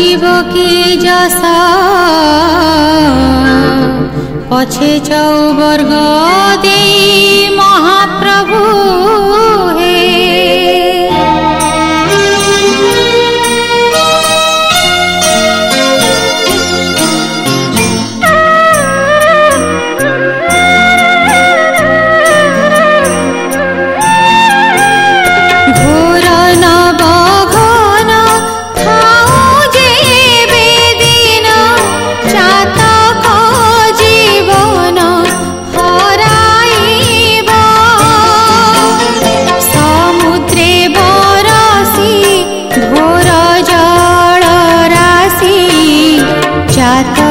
ीव किसा पश्ये चौ মহাপ্রভু হে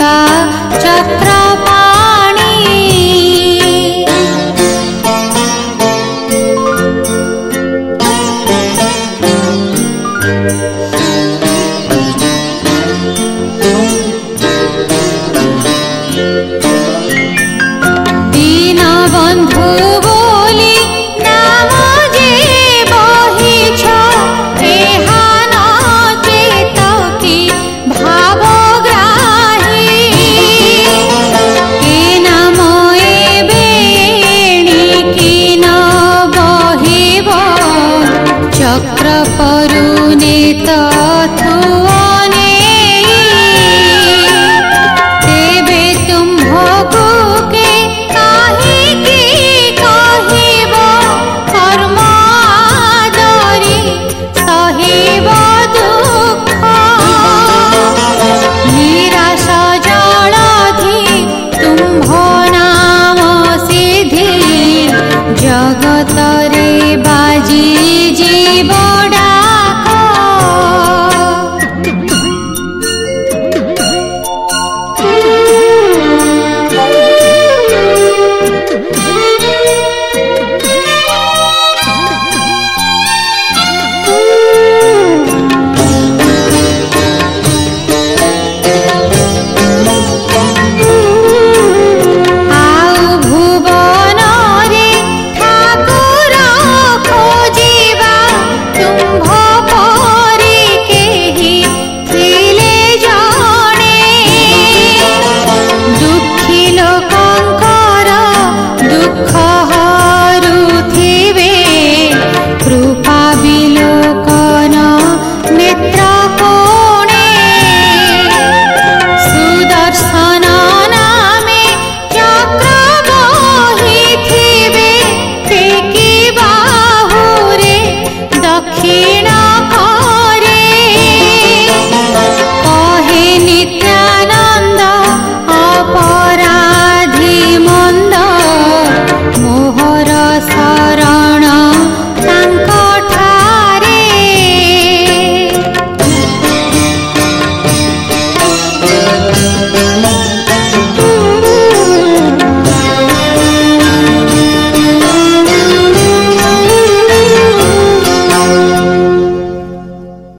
তা क्र Música